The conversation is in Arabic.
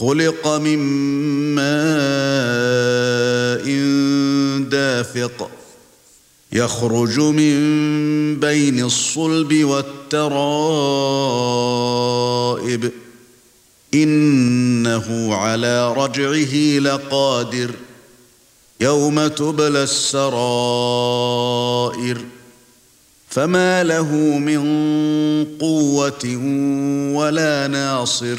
خُلِقَ مِن مَّاءٍ دَافِقٍ يَخْرُجُ مِن بَيْنِ الصُّلْبِ وَالتَّرَائِبِ إِنَّهُ عَلَى رَجْعِهِ لَقَادِرٌ يَوْمَ تُبْلَى السَّرَائِرُ فَمَا لَهُ مِن قُوَّةٍ وَلَا نَاصِرٍ